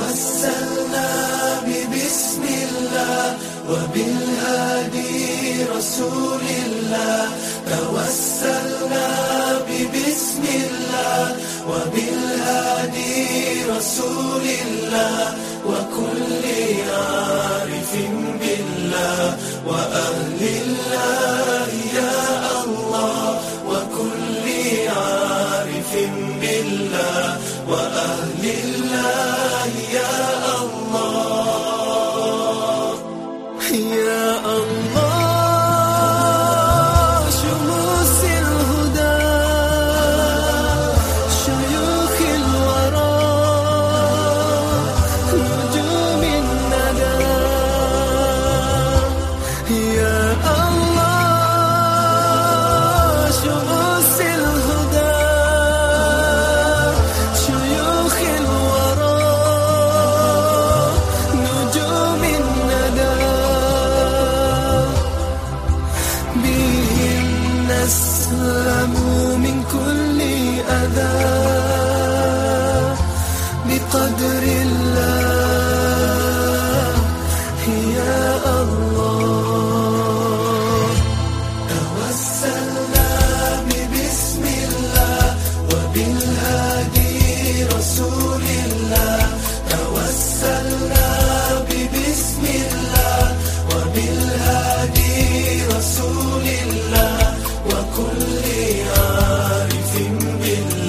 توسلنا ببسم الله وبالهادي رسول الله. توسلنا ببسم الله وبالهادي رسول الله. وكل عارف بالله وأهل الله يا الله. وكل عارف بالله وأهل الله نسلم من كل أذى بقدر الله. يا الله. توسلنا ببسم الله وبالهادي رسول في عارف بالله